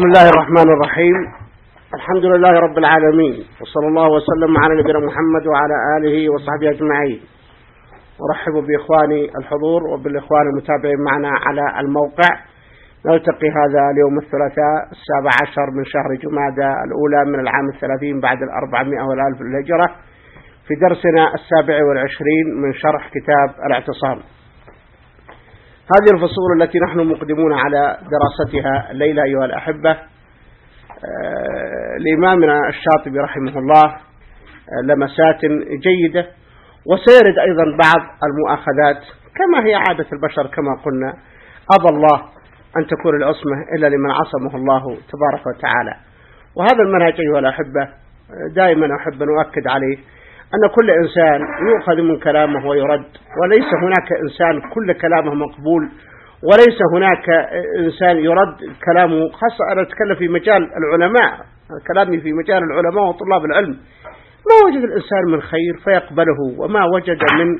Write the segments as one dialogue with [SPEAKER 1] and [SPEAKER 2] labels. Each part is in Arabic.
[SPEAKER 1] بسم الله الرحمن الرحيم. الحمد لله رب العالمين. وصلى الله وسلم على نبينا محمد وعلى آله وصحبه أجمعين. ورحب بإخواني الحضور وبالإخوان المتابعين معنا على الموقع. نلتقي هذا اليوم الثلاثاء السابع عشر من شهر جمادى الأولى من العام الثلاثين بعد الأربعمائة والألف الهجرة في درسنا السابع والعشرين من شرح كتاب الاعتصام. هذه الفصول التي نحن مقدمون على دراستها الليلة أيها الأحبة آه، لإمامنا الشاطبي رحمه الله آه، لمسات جيدة. وسيرد أيضا بعض المؤاخذات كما هي عادة البشر كما قلنا أبى الله أن تكون العصمة إلا لمن عصمه الله تبارك وتعالى. وهذا المنهج أيها الأحبة آه، دائما أحب أن أؤكد عليه. أن كل إنسان يؤخذ من كلامه ويرد وليس هناك إنسان كل كلامه مقبول وليس هناك إنسان يرد كلامه خاصة أنا أتكلم في مجال العلماء كلامي في مجال العلماء وطلاب العلم. ما وجد الإنسان من خير فيقبله وما وجد من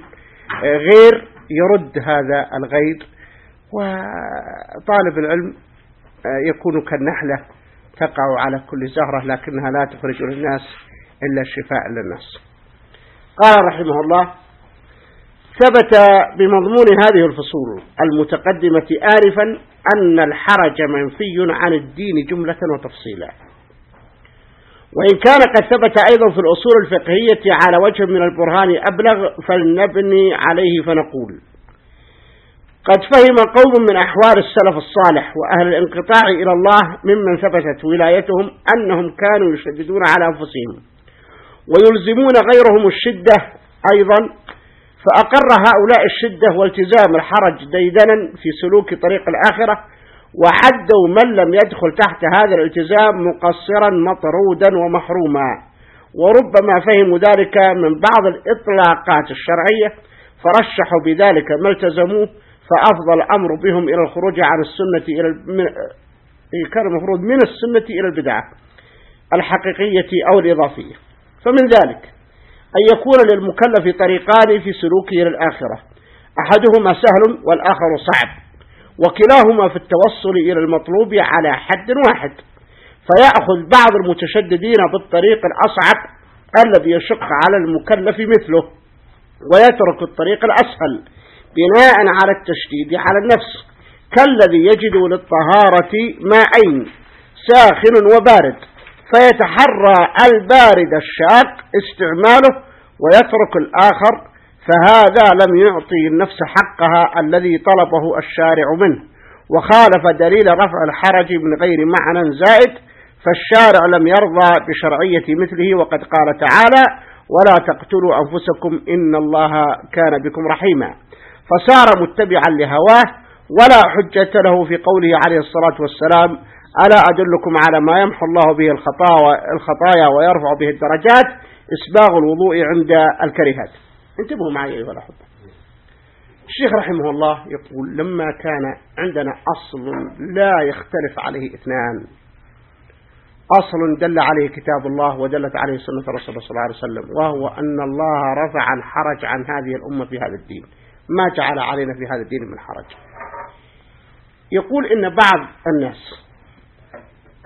[SPEAKER 1] غير يرد هذا الغير وطالب العلم يكون كالنحلة تقع على كل زهرة لكنها لا تخرج للناس إلا الشفاء للناس. قال رحمه الله ثبت بمضمون هذه الفصول المتقدمة آرفا أن الحرج منفي عن الدين جملة وتفصيلا. وإن كان قد ثبت أيضا في الأصول الفقهية على وجه من البرهان أبلغ فلنبني عليه فنقول قد فهم قوم من أحوال السلف الصالح وأهل الانقطاع إلى الله ممن ثبتت ولايتهم أنهم كانوا يشددون على أنفسهم. ويلزمون غيرهم الشدة أيضا فأقر هؤلاء الشدة والتزام الحرج ديدنا في سلوك طريق الآخرة وحدوا من لم يدخل تحت هذا الالتزام مقصرا مطرودا ومحروما وربما فهموا ذلك من بعض الإطلاقات الشرعية فرشحوا بذلك ما التزموه فأفضل الأمر بهم إلى الخروج عن السنة إلى. كان المفروض من السنة إلى البدعة الحقيقية أو الإضافية فمن ذلك أن يكون للمكلف طريقان في سلوكه للآخرة أحدهما سهل والآخر صعب وكلاهما في التوصل إلى المطلوب على حد واحد. فيأخذ بعض المتشددين بالطريق الأصعب الذي يشق على المكلف مثله ويترك الطريق الأسهل بناء على التشديد على النفس. كالذي يجد للطهارة ماءين ساخن وبارد. فيتحرى البارد الشاق استعماله ويترك الآخر فهذا لم يعطي النفس حقها الذي طلبه الشارع منه. وخالف دليل رفع الحرج من غير معنى زائد فالشارع لم يرضى بشرعية مثله وقد قال تعالى ولا تقتلوا أنفسكم إن الله كان بكم رحيما فصار متبعا لهواه ولا حجة له في قوله عليه الصلاة والسلام ألا أدلكم على ما يمحو الله به الخطايا ويرفع به الدرجات إسباغ الوضوء عند الكرهات انتبهوا معي أيها الأحبة. الشيخ رحمه الله يقول لما كان عندنا أصل لا يختلف عليه اثنان. أصل دل عليه كتاب الله ودلت عليه سنة الرسول صلى الله عليه وسلم وهو أن الله رفع الحرج عن هذه الأمة في هذا الدين. ما جعل علينا في هذا الدين من حرج. يقول إن بعض الناس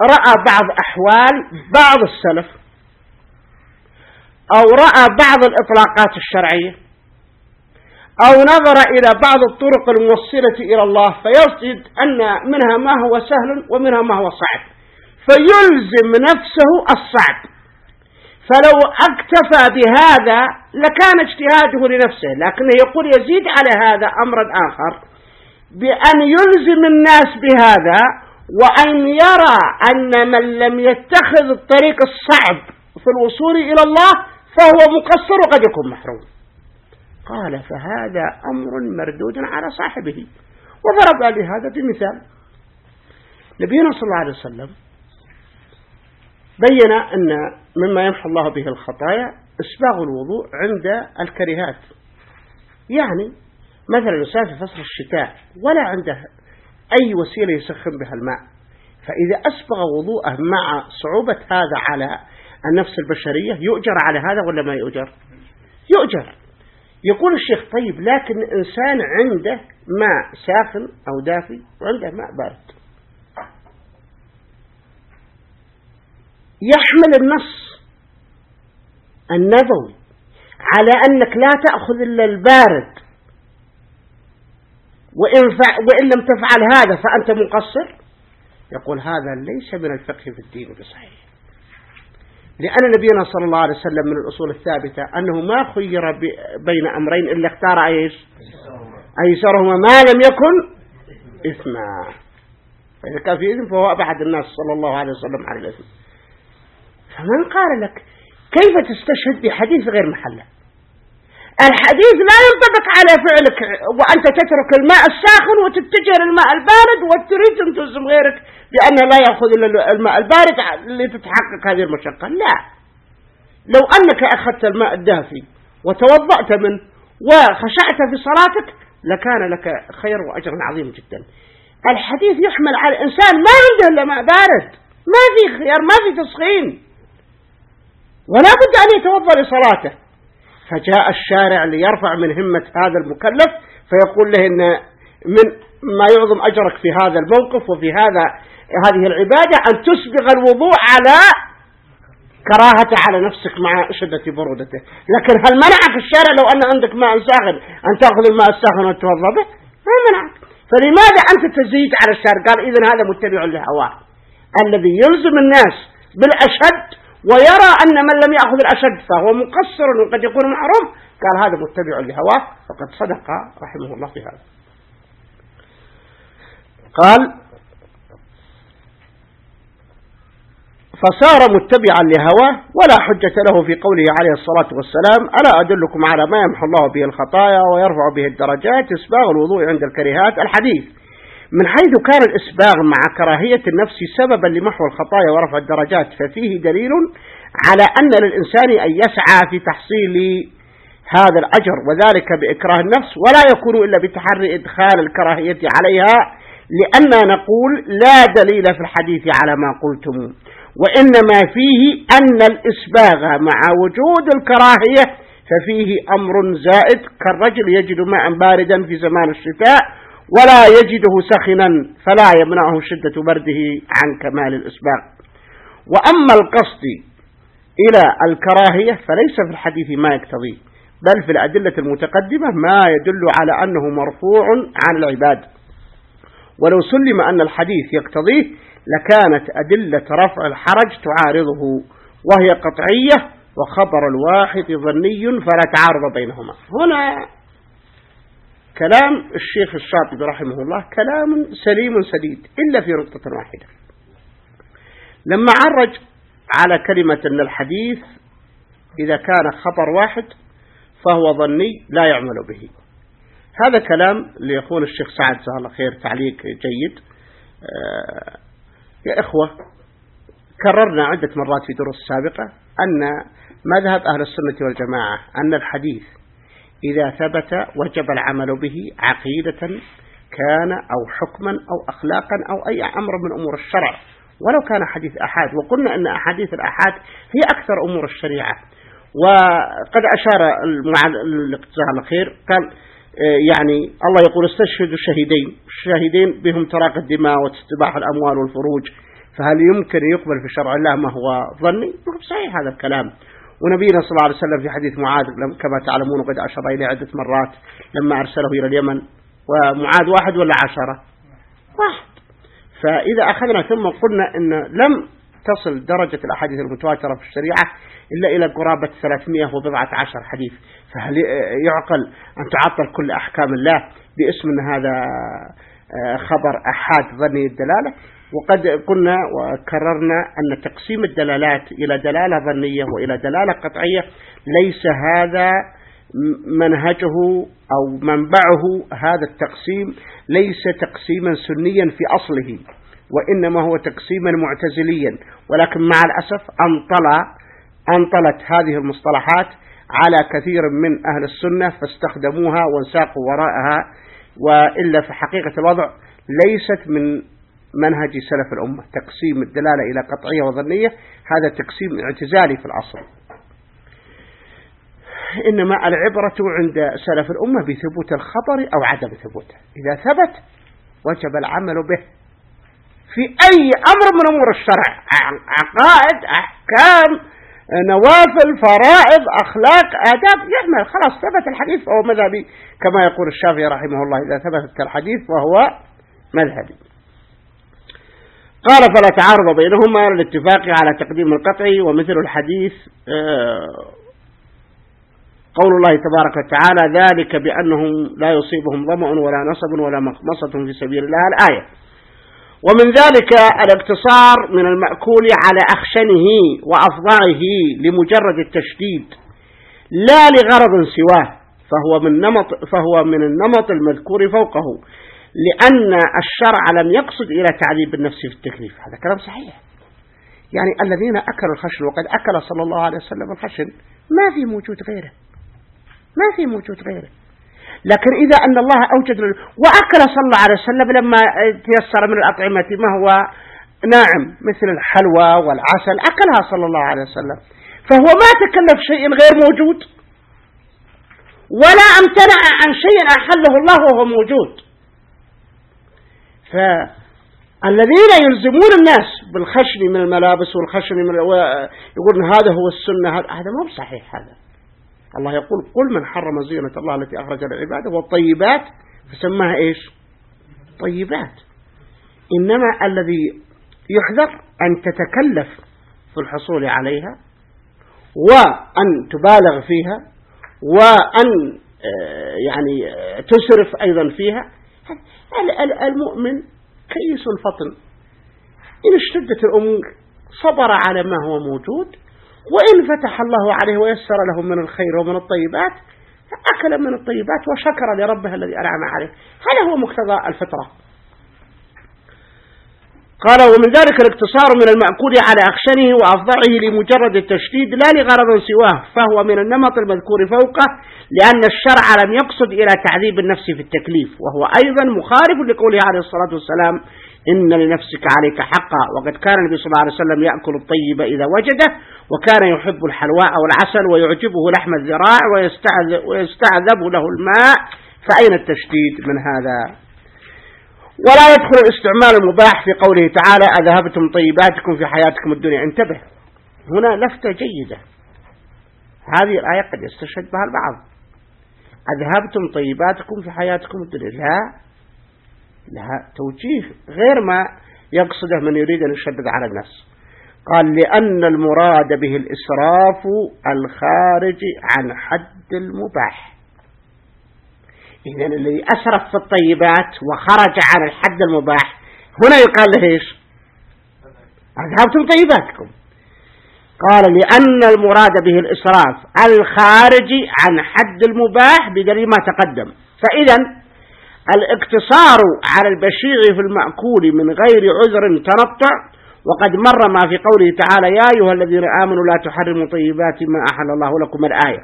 [SPEAKER 1] رأى بعض أحوال بعض السلف أو رأى بعض الإطلاقات الشرعية أو نظر إلى بعض الطرق الموصلة إلى الله فيرصد أن منها ما هو سهل ومنها ما هو صعب. فيلزم نفسه الصعب. فلو اكتفى بهذا لكان اجتهاده لنفسه لكنه يقول يزيد على هذا أمرا آخر بأن يلزم الناس بهذا وأن يرى أن من لم يتخذ الطريق الصعب في الوصول إلى الله فهو مقصر وقد يكون محروم. قال فهذا أمر مردود على صاحبه. وضرب لهذا بمثال. نبينا صلى الله عليه وسلم بين أن مما يمحو الله به الخطايا إسباغ الوضوء عند الكرهات يعني مثلا في فصل الشتاء ولا عنده أي وسيلة يسخن بها الماء. فإذا أسبغ وضوءه مع صعوبة هذا على النفس البشرية يؤجر على هذا ولا ما يؤجر؟ يؤجر. يقول الشيخ طيب لكن الإنسان عنده ماء ساخن أو دافي وعنده ماء بارد. يحمل النص النبوي على أنك لا تأخذ إلا البارد. وإن, وإن لم تفعل هذا فأنت مقصر يقول هذا ليس من الفقه في الدين بصحيح. لأن نبينا صلى الله عليه وسلم من الأصول الثابتة أنه ما خير بين أمرين إلا اختار أيش؟ أيسرهما ما لم يكن إثما. فإذا كان في إثم فهو أبعد الناس صلى الله عليه وسلم عن الإثم فمن قال لك كيف تستشهد بحديث غير محلة؟ الحديث لا ينطبق على فعلك وأنت تترك الماء الساخن وتتجه للماء البارد وتريد أن تلزم غيرك بأنه لا يأخذ إلا الماء البارد لتتحقق هذه المشقة. لا. لو أنك أخذت الماء الدافي وتوضأت منه وخشعت في صلاتك لكان لك خير وأجر عظيم جدا. الحديث يحمل على الإنسان ما عنده إلا ماء بارد ما في خيار ما في تسخين ولا بد أن يتوضأ لصلاته. فجاء الشارع ليرفع من همة هذا المكلف فيقول له إن من ما يعظم أجرك في هذا الموقف وفي هذا هذه العبادة أن تسبغ الوضوء على كراهته على نفسك مع شدة برودته. لكن هل منعك الشارع لو أن عندك ماء ساخن أن تأخذ الماء الساخن وتوضى به؟ ما منعك. فلماذا أنت تزيد على الشارع؟ قال إذن هذا متبع لهواه الذي يلزم الناس بالأشد ويرى أن من لم يأخذ الأشد فهو مقصر وقد يكون محروم قال هذا متبع لهواه فقد صدق رحمه الله في هذا. قال فصار متبعا لهواه ولا حجة له في قوله عليه الصلاة والسلام ألا أدلكم على ما يمحو الله به الخطايا ويرفع به الدرجات إسباغ الوضوء عند الكريهات? الحديث من حيث كان الإسباغ مع كراهية النفس سببا لمحو الخطايا ورفع الدرجات ففيه دليل على أن للإنسان أن يسعى في تحصيل هذا الأجر وذلك بإكراه النفس ولا يكون إلا بتحري إدخال الكراهية عليها لأننا نقول لا دليل في الحديث على ما قلتم وإنما فيه أن الإسباغ مع وجود الكراهية ففيه أمر زائد كالرجل يجد ماء باردا في زمان الشتاء ولا يجده سخنا فلا يمنعه شدة برده عن كمال الإسباغ وأما القصد إلى الكراهية فليس في الحديث ما يقتضيه بل في الأدلة المتقدمة ما يدل على أنه مرفوع عن العباد. ولو سلم أن الحديث يقتضيه لكانت أدلة رفع الحرج تعارضه وهي قطعية وخبر الواحد ظني فلا تعارض بينهما. هنا كلام الشيخ الشاطبي رحمه الله كلام سليم سديد إلا في نقطة واحدة. لما عرج على كلمة أن الحديث إذا كان خبر واحد فهو ظني لا يعمل به. هذا كلام ليكون الشيخ سعد جزاه الله خير تعليق جيد. آه، يا إخوة كررنا عدة مرات في دروس سابقة أن مذهب أهل السنة والجماعة أن الحديث إذا ثبت وجب العمل به عقيدة كان أو حكما أو أخلاقا أو أي أمر من أمور الشرع. ولو كان حديث أحاد وقلنا أن أحاديث الأحاد هي أكثر أمور الشريعة. وقد أشار الاقتصاد الخير قال آه، يعني الله يقول استشهدوا الشهيدين الشهيدين بهم تراق الدماء واستباح الأموال والفروج. فهل يمكن يقبل في شرع الله ما هو ظني؟ صحيح هذا الكلام. ونبينا صلى الله عليه وسلم في حديث معاذ كما تعلمون وقد أشار إليه عدة مرات لما أرسله إلى اليمن. ومعاذ واحد ولا عشرة؟ واحد. فإذا أخذنا ثم قلنا أن لم تصل درجة الأحاديث المتواترة في الشريعة إلا إلى قرابة 300 وبضعة عشر حديث. فهل يعقل أن تعطل كل أحكام الله باسم هذا خبر أحاد ظني الدلالة. وقد قلنا وكررنا أن تقسيم الدلالات إلى دلالة ظنية وإلى دلالة قطعية. ليس هذا منهجه أو منبعه هذا التقسيم. ليس تقسيما سنيا في أصله وإنما هو تقسيما معتزليا. ولكن مع الأسف أنطل أنطلت هذه المصطلحات على كثير من أهل السنة فاستخدموها وانساقوا وراءها وإلا في حقيقة الوضع ليست من منهج سلف الأمة. تقسيم الدلالة إلى قطعية وظنية هذا تقسيم اعتزالي في الأصل. إنما العبرة عند سلف الأمة بثبوت الخبر أو عدم ثبوته. إذا ثبت وجب العمل به. في أي أمر من أمور الشرع عقائد أحكام نوافل فرائض أخلاق آداب. يعمل خلاص ثبت الحديث فهو مذهبي كما يقول الشافعي رحمه الله إذا ثبت الحديث فهو مذهبي. قال فلا تعارض بينهما للاتفاق على تقديم القطع ومثل الحديث. آه، قول الله تبارك وتعالى ذلك بأنهم لا يصيبهم ظمأ ولا نصب ولا مخمصة في سبيل الله. الآية. ومن ذلك الاقتصار من المأكول على أخشنه وأفضعه لمجرد التشديد لا لغرض سواه فهو من نمط فهو من النمط المذكور فوقه لأن الشرع لم يقصد إلى تعذيب النفس في التكليف. هذا كلام صحيح. يعني الذين أكلوا الخشن وقد أكل صلى الله عليه وسلم الخشن ما في موجود غيره. ما في موجود غيره. لكن إذا أن الله أوجد وأكل صلى الله عليه وسلم لما تيسر من الأطعمة ما هو ناعم مثل الحلوى والعسل أكلها صلى الله عليه وسلم. فهو ما تكلف شيء غير موجود. ولا امتنع عن شيء أحله الله وهو موجود. فالذين يلزمون الناس بالخشن من الملابس والخشن من يقولون هذا هو السنة هذا مو بصحيح هذا. الله يقول قل من حرم زينة الله التي أخرج لعباده والطيبات فسماها إيش؟ طيبات. إنما الذي يحذر أن تتكلف في الحصول عليها وأن تبالغ فيها وأن آه، يعني آه، تسرف أيضا فيها المؤمن كيس الفطن. إن اشتدت الأمور صبر على ما هو موجود وإن فتح الله عليه ويسر له من الخير ومن الطيبات أكل من الطيبات وشكر لربه الذي أنعم عليه. هذا هو مقتضى الفطرة. قال ومن ذلك الاقتصار من المأكول على أخشنه وأفضعه لمجرد التشديد لا لغرض سواه فهو من النمط المذكور فوقه لأن الشرع لم يقصد إلى تعذيب النفس في التكليف وهو أيضا مخالف لقوله عليه الصلاة والسلام إن لنفسك عليك حقا. وقد كان النبي صلى الله عليه وسلم يأكل الطيب إذا وجده وكان يحب الحلواء أو العسل ويعجبه لحم الذراع ويستعذب له الماء. فأين التشديد من هذا؟ ولا يدخل الاستعمال المباح في قوله تعالى أذهبتم طيباتكم في حياتكم الدنيا. انتبه هنا لفتة جيدة. هذه الآية قد يستشهد بها البعض. أذهبتم طيباتكم في حياتكم الدنيا. لا. لها توجيه غير ما يقصده من يريد أن يشدد على الناس. قال لأن المراد به الإسراف الخارج عن حد المباح. إذن الذي أسرف في الطيبات وخرج عن الحد المباح هنا يقال له إيش؟ أذهبتم طيباتكم. قال لأن المراد به الإسراف الخارج عن حد المباح بدليل ما تقدم. فإذا الاقتصار على البشيع في المأكول من غير عذر تنطع وقد مر ما في قوله تعالى يا أيها الذين آمنوا لا تحرموا طيبات ما أحل الله لكم الآية.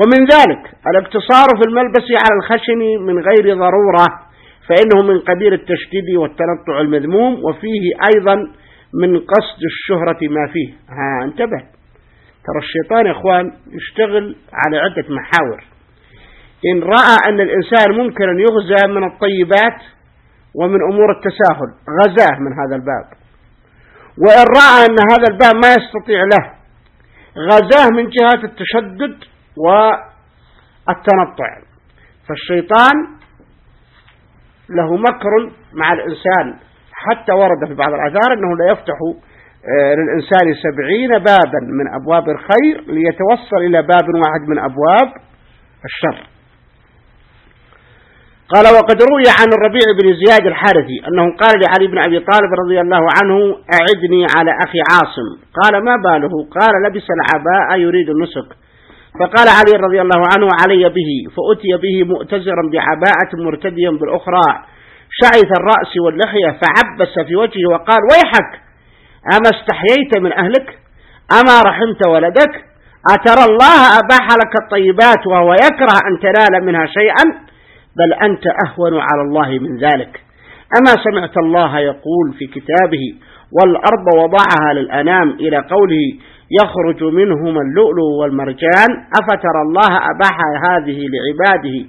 [SPEAKER 1] ومن ذلك الاقتصار في الملبس على الخشن من غير ضرورة فإنه من قبيل التشديد والتنطع المذموم وفيه أيضا من قصد الشهرة ما فيه. ها انتبه. ترى الشيطان يا إخوان يشتغل على عدة محاور. إن رأى أن الإنسان ممكن أن يغزى من الطيبات ومن أمور التساهل غزاه من هذا الباب. وإن رأى أن هذا الباب ما يستطيع له غزاه من جهة التشدد والتنطع. فالشيطان له مكر مع الإنسان. حتى ورد في بعض الآثار أنه لا يفتح آه، للإنسان سبعين بابا من أبواب الخير ليتوصل إلى باب واحد من أبواب الشر. قال وقد روي عن الربيع بن زياد الحارثي أنه قال لعلي بن أبي طالب رضي الله عنه أعدني على أخي عاصم. قال ما باله؟ قال لبس العباء يريد النسك. فقال علي رضي الله عنه علي به فأتي به مؤتزرا بعباءة مرتديا بالأخرى. شعث الرأس واللحية فعبس في وجهه وقال ويحك أما استحييت من أهلك؟ أما رحمت ولدك؟ أترى الله أباح لك الطيبات وهو يكره أن تنال منها شيئا؟ بل أنت أهون على الله من ذلك. أما سمعت الله يقول في كتابه والأرض وضعها للأنام إلى قوله يخرج منهما اللؤلؤ والمرجان أفترى الله أباح هذه لعباده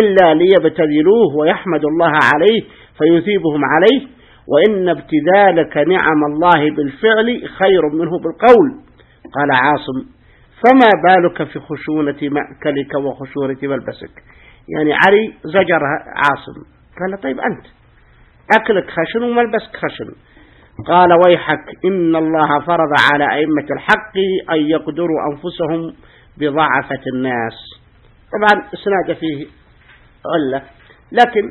[SPEAKER 1] إلا ليبتذلوه ويحمد الله عليه فيثيبهم عليه. وإن ابتذالك نعم الله بالفعل خير منه بالقول. قال عاصم فما بالك في خشونة مأكلك وخشونة ملبسك؟ يعني علي زجر عاصم. قال طيب أنت أكلك خشن وملبسك خشن. قال ويحك إن الله فرض على أئمة الحق أن يقدروا أنفسهم بضعفة الناس. طبعا إسناد فيه علة لكن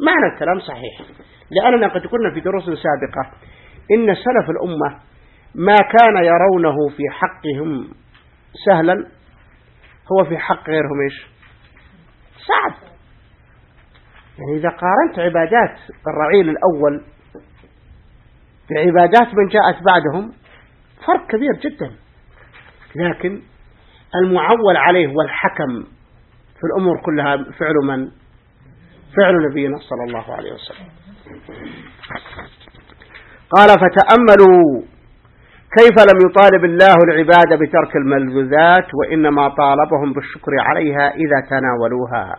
[SPEAKER 1] معنى الكلام صحيح لأننا قد قلنا في دروس سابقة إن سلف الأمة ما كان يرونه في حقهم سهلا هو في حق غيرهم إيش؟ صعب. يعني إذا قارنت عبادات الرعيل الأول بعبادات من جاءت بعدهم فرق كبير جدا. لكن المعول عليه والحكم في الأمور كلها فعل من؟ فعل نبينا صلى الله عليه وسلم. قال فتأملوا كيف لم يطالب الله العباد بترك الملذوذات وإنما طالبهم بالشكر عليها إذا تناولوها؟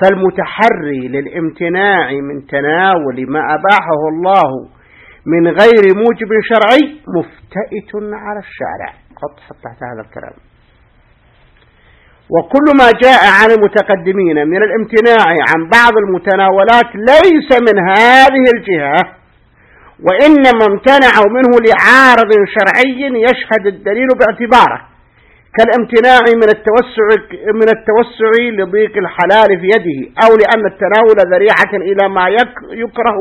[SPEAKER 1] فالمتحري للامتناع من تناول ما أباحه الله من غير موجب شرعي مفتئت على الشارع. حط حط تحت هذا الكلام. وكل ما جاء عن المتقدمين من الامتناع عن بعض المتناولات ليس من هذه الجهة وإنما امتنعوا منه لعارض شرعي يشهد الدليل باعتباره كالامتناع من التوسع من التوسع لضيق الحلال في يده أو لأن التناول ذريعة إلى ما يكره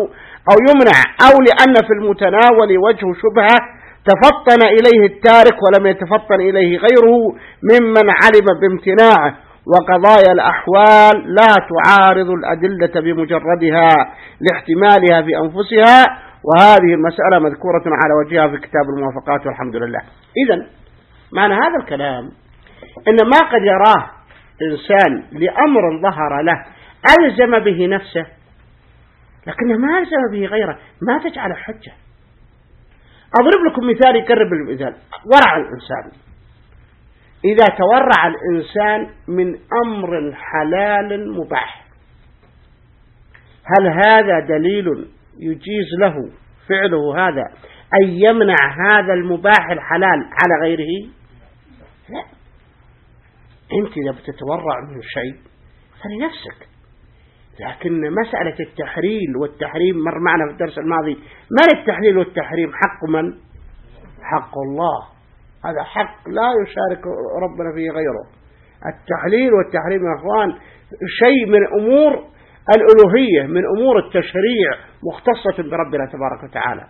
[SPEAKER 1] أو يمنع أو لأن في المتناول وجه شبهة تفطن إليه التارك ولم يتفطن إليه غيره ممن علم بامتناعه وقضايا الأحوال لا تعارض الأدلة بمجردها لاحتمالها في أنفسها وهذه المسألة مذكورة على وجهها في كتاب الموافقات والحمد لله. إذا معنى هذا الكلام إن ما قد يراه إنسان لأمر ظهر له ألزم به نفسه لكنه ما ألزم به غيره ما تجعل حجة. أضرب لكم مثال يقرب المثال ورع الإنسان. إذا تورع الإنسان من أمر حلال مباح هل هذا دليل يجيز له فعله هذا أن يمنع هذا المباح الحلال على غيره؟ لا. أنت إذا بتتورع من شيء فلنفسك. لكن مسألة التحريل والتحريم مر معنا في الدرس الماضي من التحليل والتحريم حق من؟ حق الله. هذا حق لا يشارك ربنا فيه غيره. التحليل والتحريم يا أخوان شيء من أمور الألوهية من أمور التشريع مختصة بربنا تبارك وتعالى.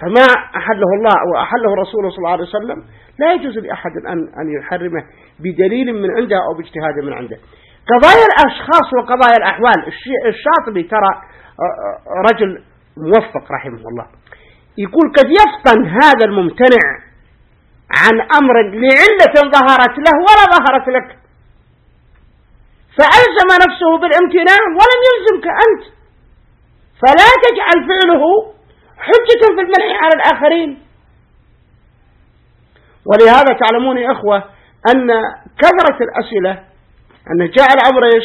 [SPEAKER 1] فما أحله الله وأحله رسوله صلى الله عليه وسلم لا يجوز لأحد أن أن يحرمه بدليل من عنده أو باجتهاد من عنده. قضايا الأشخاص وقضايا الأحوال الشاطبي ترى رجل موفق رحمه الله. يقول قد يفطن هذا الممتنع عن أمر لعلة ظهرت له ولا ظهرت لك. فألزم نفسه بالامتناع ولم يلزمك أنت. فلا تجعل فعله حجة في المنع على الآخرين. ولهذا تعلمون يا إخوة أن كثرة الأسئلة أن جاء الأمر إيش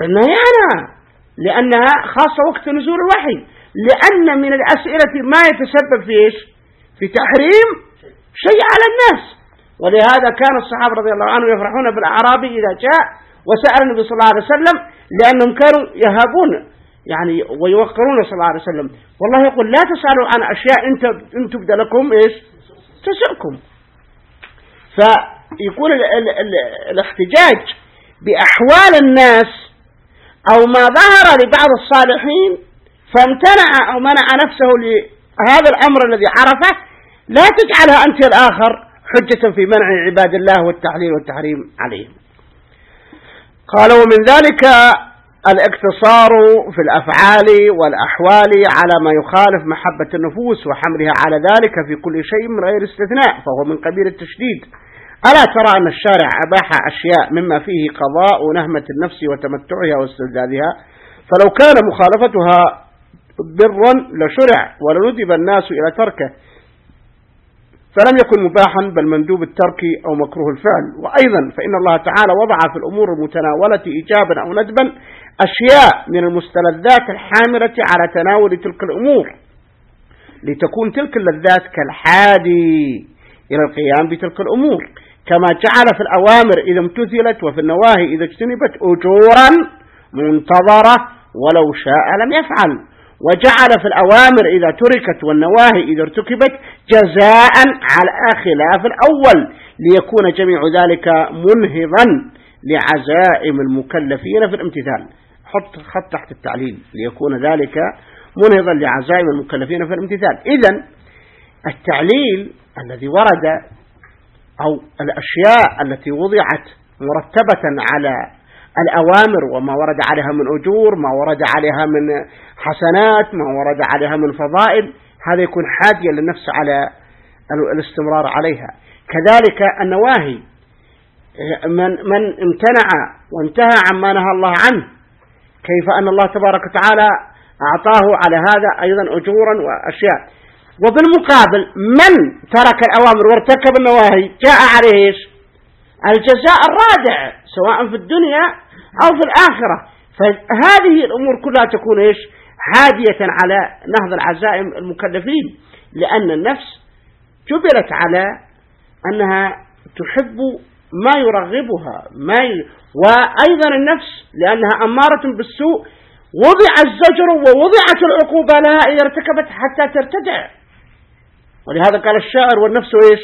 [SPEAKER 1] بالنهي عنها لأنها خاصة وقت نزول الوحي. لأن من الأسئلة ما يتسبب في إيش؟ في تحريم شيء على الناس. ولهذا كان الصحابة رضي الله عنهم يفرحون بالأعرابي إذا جاء وسأل النبي صلى الله عليه وسلم لأنهم كانوا يهابون يعني ويوقرون صلى الله عليه وسلم. والله يقول لا تسألوا عن أشياء إن تبدأ لكم إيش؟ تسألكم. فيكون ال ال ال الاحتجاج بأحوال الناس أو ما ظهر لبعض الصالحين فامتنع أو منع نفسه لهذا الأمر الذي عرفه لا تجعلها أنت الآخر. حجة في منع عباد الله والتحليل والتحريم عليهم. قال ومن ذلك الاقتصار في الأفعال والأحوال على ما يخالف محبة النفوس وحملها على ذلك في كل شيء من غير استثناء فهو من قبيل التشديد. ألا ترى أن الشارع أباح أشياء مما فيه قضاء نهمة النفس وتمتعها واستلذاذها فلو كان مخالفتها برا لشرع ولندب الناس إلى تركه فلم يكن مباحا بل مندوب الترك أو مكروه الفعل. وأيضا فإن الله تعالى وضع في الأمور المتناولة إيجابا أو ندبا أشياء من المستلذات الحاملة على تناول تلك الأمور. لتكون تلك اللذات كالحادي إلى القيام بتلك الأمور. كما جعل في الأوامر إذا امتثلت وفي النواهي إذا اجتنبت أجورا منتظرة ولو شاء لم يفعل. وجعل في الأوامر إذا تركت والنواهي إذا ارتكبت جزاء على خلاف الأول ليكون جميع ذلك منهضا لعزائم المكلفين في الامتثال. حط خط تحت التعليل. ليكون ذلك منهضا لعزائم المكلفين في الامتثال. إذا التعليل الذي ورد أو الأشياء التي وضعت مرتبة على الأوامر وما ورد عليها من أجور ما ورد عليها من حسنات ما ورد عليها من فضائل هذا يكون حاديا للنفس على الاستمرار عليها. كذلك النواهي من, من امتنع وانتهى عما نهى الله عنه كيف أن الله تبارك وتعالى أعطاه على هذا أيضا أجورا وأشياء. وبالمقابل من ترك الأوامر وارتكب النواهي؟ جاء عليه الجزاء الرادع سواء في الدنيا أو في الآخرة. فهذه الأمور كلها تكون إيش؟ حادية على نهض العزائم المكلفين لأن النفس جبلت على أنها تحب ما يرغبها ما ي... وأيضا النفس لأنها أمارة بالسوء وضع الزجر ووضعت العقوبة لها إذا ارتكبت حتى ترتدع. ولهذا قال الشاعر والنفس إيش؟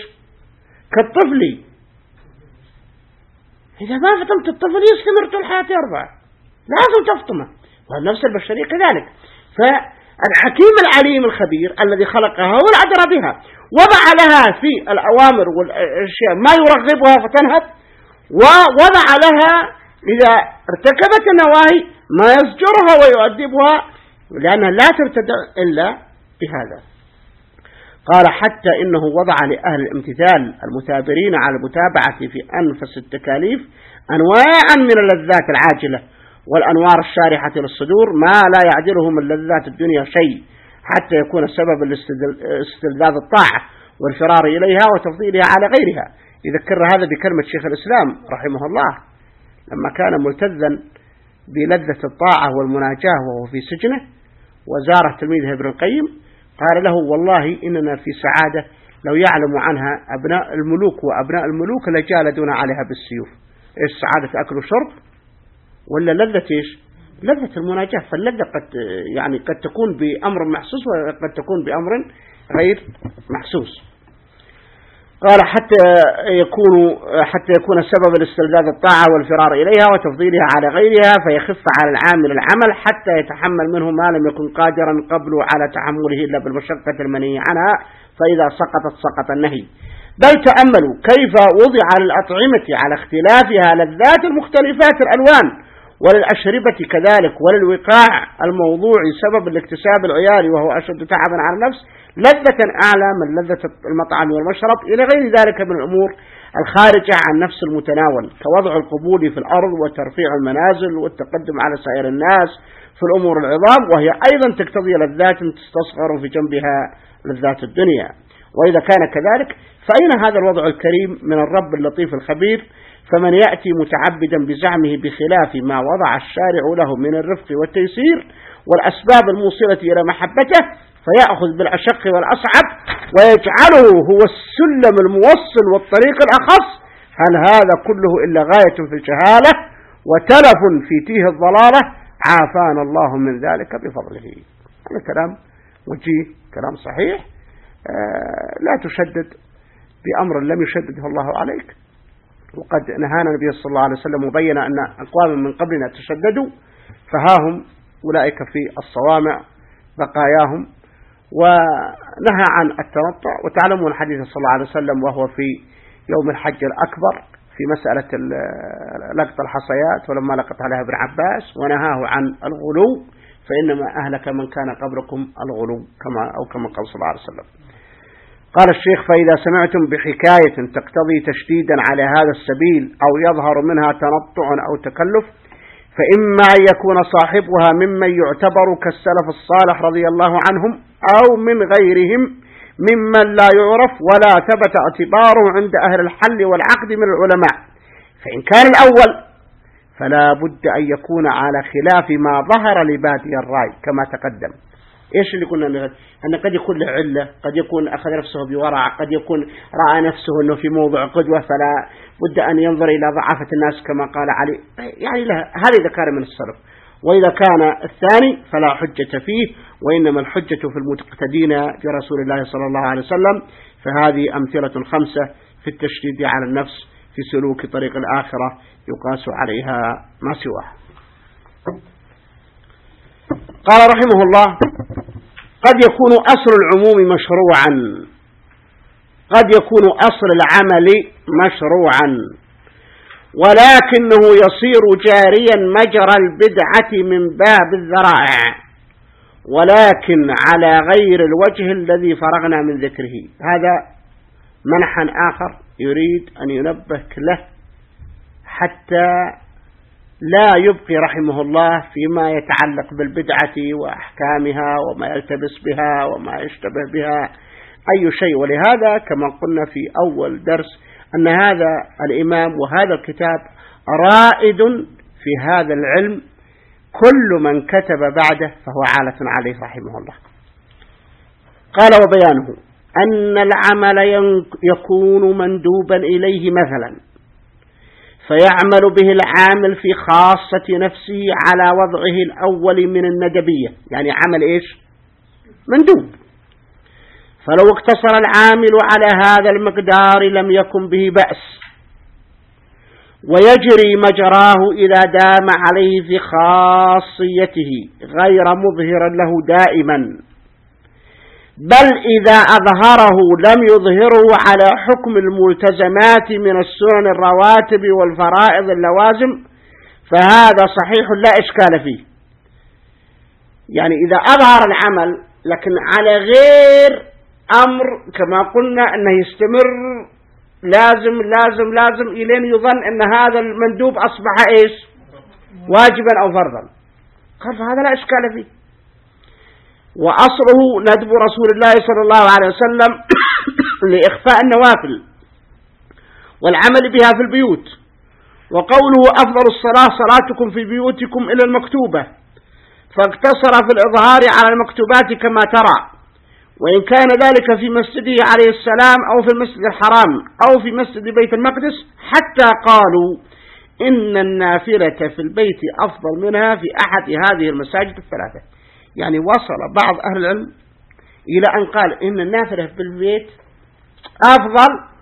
[SPEAKER 1] كالطفل إذا ما فطمت الطفل يستمر طول حياته أربعة لازم تفطمه. والنفس البشرية كذلك. فالحكيم العليم الخبير الذي خلقها هو العذر بها وضع لها في الأوامر والأشياء ما يرغبها فتنهب ووضع لها إذا ارتكبت النواهي ما يزجرها ويؤدبها لأنها لا ترتدع إلا بهذا. قال حتى إنه وضع لأهل الامتثال المثابرين على المتابعة في أنفس التكاليف أنواعا من اللذات العاجلة والأنوار الشارحة للصدور ما لا يعدله من لذات الدنيا شيء حتى يكون سبب استلذاذ الطاعة والفرار إليها وتفضيلها على غيرها. يذكر هذا بكلمة شيخ الإسلام رحمه الله لما كان ملتذا بلذة الطاعة والمناجاة وهو في سجنه وزاره تلميذه ابن القيم قال له والله إننا في سعادة لو يعلم عنها أبناء الملوك وأبناء الملوك لجالدون عليها بالسيوف. إيش سعادة أكل وشرب؟ ولا لذة إيش؟ لذة المناجاة. فاللذة قد يعني قد تكون بأمر محسوس وقد تكون بأمر غير محسوس. قال حتى يكون حتى يكون سبب لاستلذاذ الطاعة والفرار إليها وتفضيلها على غيرها فيخف على العامل العمل حتى يتحمل منه ما لم يكن قادرا قبل على تحمله إلا بالمشقة المنهي عنها فإذا سقطت سقط النهي. بل تأملوا كيف وضع للأطعمة على اختلافها لذات المختلفات الألوان. وللأشربة كذلك وللوقاع الموضوعي سبب الاكتساب العياري وهو أشد تعبا على النفس لذة أعلى من لذة المطعم والمشرب إلى غير ذلك من الأمور الخارجة عن نفس المتناول كوضع القبول في الأرض وترفيع المنازل والتقدم على سائر الناس في الأمور العظام وهي أيضا تقتضي لذات تستصغر في جنبها لذات الدنيا. وإذا كان كذلك فأين هذا الوضع الكريم من الرب اللطيف الخبير؟ فمن يأتي متعبدا بزعمه بخلاف ما وضع الشارع له من الرفق والتيسير والأسباب الموصلة إلى محبته فيأخذ بالأشق والأصعب ويجعله هو السلم الموصل والطريق الأخص. هل هذا كله إلا غاية في الجهالة وتلف في تيه الضلالة؟ عافانا الله من ذلك بفضله. هذا كلام وجيه كلام صحيح. آه، لا تشدد بأمر لم يشدده الله عليك. وقد نهانا النبي صلى الله عليه وسلم وبين أن أقوام من قبلنا تشددوا فهاهم أولئك في الصوامع بقاياهم ونهى عن التنطع وتعلمون حديث صلى الله عليه وسلم وهو في يوم الحج الأكبر في مسألة لقط الحصيات ولما لقط عليها ابن عباس ونهاه عن الغلو فإنما أهلك من كان قبلكم الغلو كما أو كما قال صلى الله عليه وسلم. قال الشيخ فإذا سمعتم بحكاية تقتضي تشديدا على هذا السبيل أو يظهر منها تنطع أو تكلف فإما أن يكون صاحبها ممن يعتبر كالسلف الصالح رضي الله عنهم أو من غيرهم ممن لا يعرف ولا ثبت اعتباره عند أهل الحل والعقد من العلماء. فإن كان الأول فلا بد أن يكون على خلاف ما ظهر لبادي الرأي كما تقدم. إيش اللي قلنا أنه قد يكون له علة قد يكون أخذ نفسه بورع قد يكون رأى نفسه أنه في موضع قدوة فلا بد أن ينظر إلى ضعافة الناس كما قال علي. يعني له هذا إذا كان من السلف وإذا كان الثاني فلا حجة فيه وإنما الحجة في المتقتدين برسول الله صلى الله عليه وسلم. فهذه أمثلة خمسة في التشديد على النفس في سلوك طريق الآخرة يقاس عليها ما سواه. قال رحمه الله قد يكون أصل العموم مشروعا. قد يكون أصل العمل مشروعا. ولكنه يصير جاريا مجرى البدعة من باب الذرائع. ولكن على غير الوجه الذي فرغنا من ذكره. هذا منحا آخر يريد أن ينبهك له حتى لا يبقي رحمه الله فيما يتعلق بالبدعة وأحكامها وما يلتبس بها وما يشتبه بها. أي شيء. ولهذا كما قلنا في أول درس أن هذا الإمام وهذا الكتاب رائد في هذا العلم. كل من كتب بعده فهو عالة عليه رحمه الله. قال وبيانه أن العمل يكون مندوبا إليه مثلا. فيعمل به العامل في خاصة نفسه على وضعه الأول من الندبية. يعني عمل إيش؟ مندوب. فلو اقتصر العامل على هذا المقدار لم يكن به بأس. ويجري مجراه إذا دام عليه في خاصيته غير مظهرا له دائما. بل إذا أظهره لم يظهره على حكم الملتزمات من السنن الرواتب والفرائض اللوازم فهذا صحيح لا إشكال فيه. يعني إذا أظهر العمل لكن على غير أمر كما قلنا أنه يستمر لازم لازم لازم إلين يظن أن هذا المندوب أصبح إيش؟ واجبا أو فرضا. قال فهذا لا إشكال فيه. وأصله ندب رسول الله صلى الله عليه وسلم لإخفاء النوافل والعمل بها في البيوت. وقوله أفضل الصلاة صلاتكم في بيوتكم إلى المكتوبة. فاقتصر في الإظهار على المكتوبات كما ترى. وإن كان ذلك في مسجده عليه السلام أو في المسجد الحرام أو في مسجد بيت المقدس حتى قالوا إن النافلة في البيت أفضل منها في أحد هذه المساجد الثلاثة. يعني وصل بعض أهل العلم إلى أن قال إن النافلة في البيت أفضل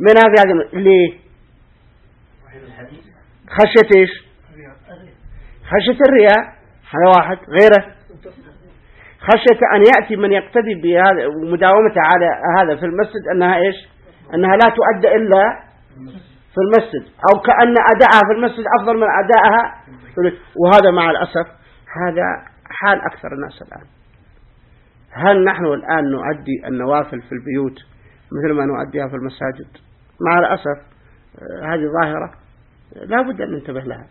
[SPEAKER 1] من هذه ليه؟ خشية إيش؟ خشية الرياء. هذا واحد. غيره. خشية أن يأتي من يقتدي بهذا ومداومته على هذا في المسجد أنها إيش؟ أنها لا تؤدى إلا في المسجد. أو كأن أداءها في المسجد أفضل من أداءها وهذا مع الأسف هذا حال أكثر الناس الآن. هل نحن الآن نؤدي النوافل في البيوت مثل ما نؤديها في المساجد؟ مع الأسف آه، هذه ظاهرة لا بد أن ننتبه لها.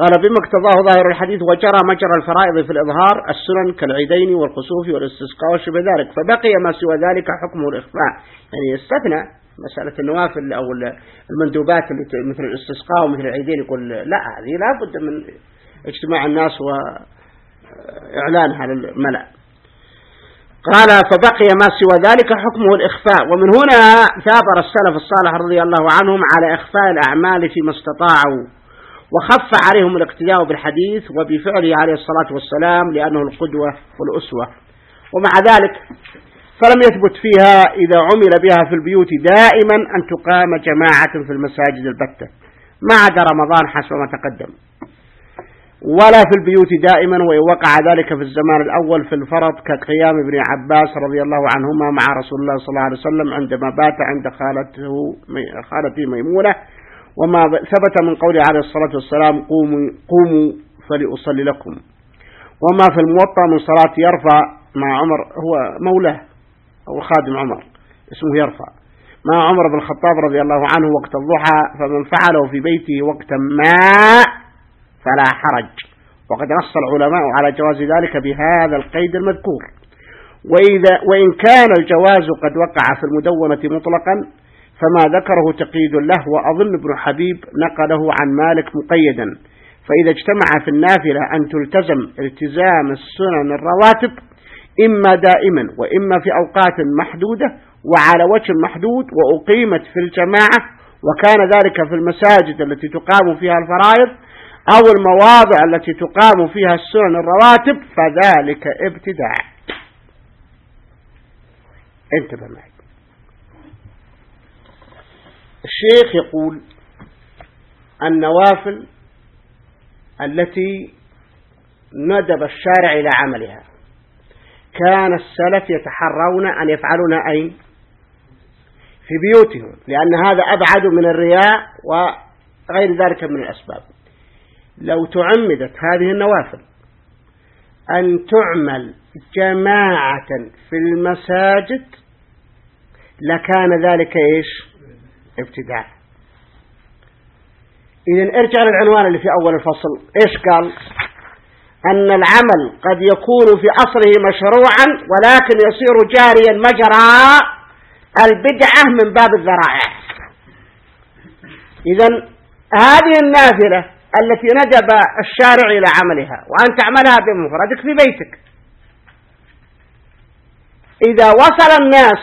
[SPEAKER 1] قال بما اقتضاه ظاهر الحديث وجرى مجرى الفرائض في الإظهار السنن كالعيدين والخسوف والاستسقاء وشبه ذلك فبقي ما سوى ذلك حكمه الإخفاء. يعني يستثنى مسألة النوافل أو المندوبات مثل الاستسقاء ومثل العيدين يقول لا هذه لا بد من اجتماع الناس وإعلانها للملأ قال فبقي ما سوى ذلك حكمه الإخفاء. ومن هنا ثابر السلف الصالح رضي الله عنهم على إخفاء الأعمال فيما استطاعوا وخف عليهم الاقتداء بالحديث وبفعله عليه الصلاة والسلام لأنه القدوة والأسوة. ومع ذلك فلم يثبت فيها إذا عمل بها في البيوت دائما أن تقام جماعة في المساجد البتة. ما عدا رمضان حسب ما تقدم. ولا في البيوت دائما وإن وقع ذلك في الزمان الأول في الفرض كقيام ابن عباس رضي الله عنهما مع رسول الله صلى الله عليه وسلم عندما بات عند خالته خالته ميمونة. وما ثبت من قوله عليه الصلاة والسلام قوموا, قوموا فلأصلي لكم. وما في الموطأ من صلاة يرفع مع عمر هو مولاه أو خادم عمر اسمه يرفع. مع عمر بن الخطاب رضي الله عنه وقت الضحى فمن فعله في بيته وقت ما فلا حرج. وقد نص العلماء على جواز ذلك بهذا القيد المذكور. وإذا وإن كان الجواز قد وقع في المدونة مطلقا فما ذكره تقييد له وأظن ابن حبيب نقله عن مالك مقيدا. فإذا اجتمع في النافلة أن تلتزم التزام السنن الرواتب إما دائما وإما في أوقات محدودة وعلى وجه محدود وأقيمت في الجماعة وكان ذلك في المساجد التي تقام فيها الفرائض أو المواضع التي تقام فيها السنن الرواتب فذلك ابتداع. انتبه معي. الشيخ يقول النوافل التي ندب الشارع إلى عملها كان السلف يتحرون أن يفعلونها أين؟ في بيوتهم لأن هذا أبعد من الرياء وغير ذلك من الأسباب. لو تعمدت هذه النوافل أن تعمل جماعة في المساجد لكان ذلك إيش؟ ابتداع. إذا ارجع للعنوان اللي في أول الفصل. إيش قال؟ أن العمل قد يكون في أصله مشروعا ولكن يصير جاريا مجرى البدعة من باب الذرائع. إذا هذه النافلة التي ندب الشارع إلى عملها وأن تعملها بمفردك في بيتك. إذا وصل الناس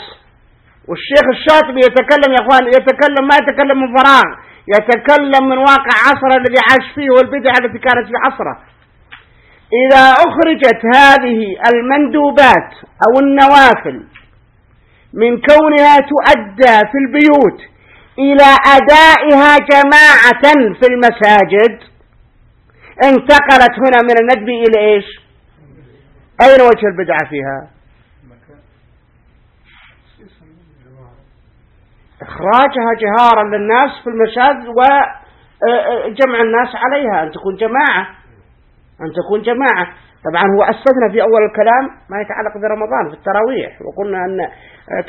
[SPEAKER 1] والشيخ الشاطبي يتكلم يا أخوان يتكلم ما يتكلم من فراغ يتكلم من واقع عصره الذي عاش فيه والبدعة التي كانت في عصره. إذا أخرجت هذه المندوبات أو النوافل من كونها تؤدى في البيوت إلى أدائها جماعة في المساجد. انتقلت هنا من الندب إلى إيش؟ أين وجه البدعة فيها؟ إخراجها جهارا للناس في المساجد وجمع الناس عليها. أن تكون جماعة. أن تكون جماعة. طبعا هو أستثنى في أول الكلام ما يتعلق برمضان في التراويح. وقلنا أن